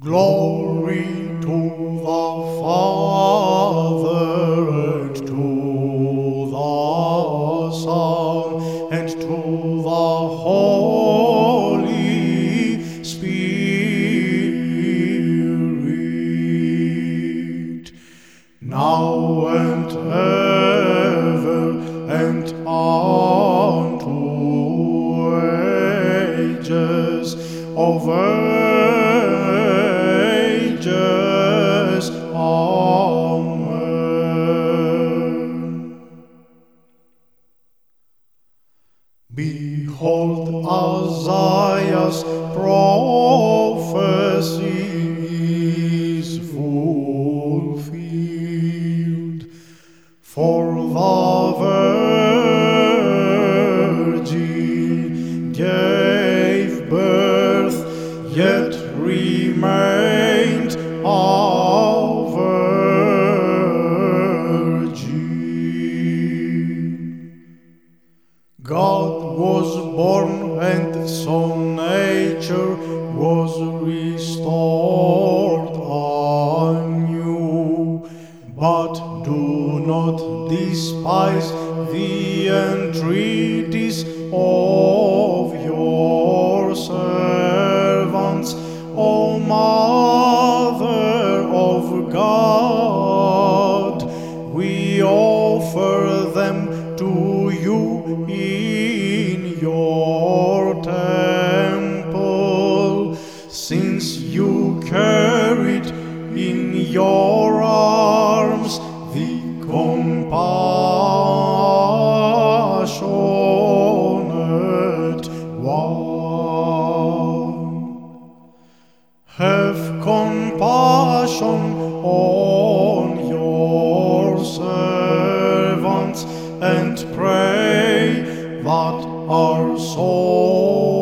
Glory to the Father and to the Son and to the Holy Spirit, now and ever and unto ages of ages. Behold, Isaiah's prophecy is fulfilled. For the God was born and so nature was restored anew. But do not despise the entreaties of your servants, O Mother of God. We offer them to you in your temple, since you carried in your arms the compassionate one. Have compassion on and pray that our souls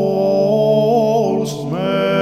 may.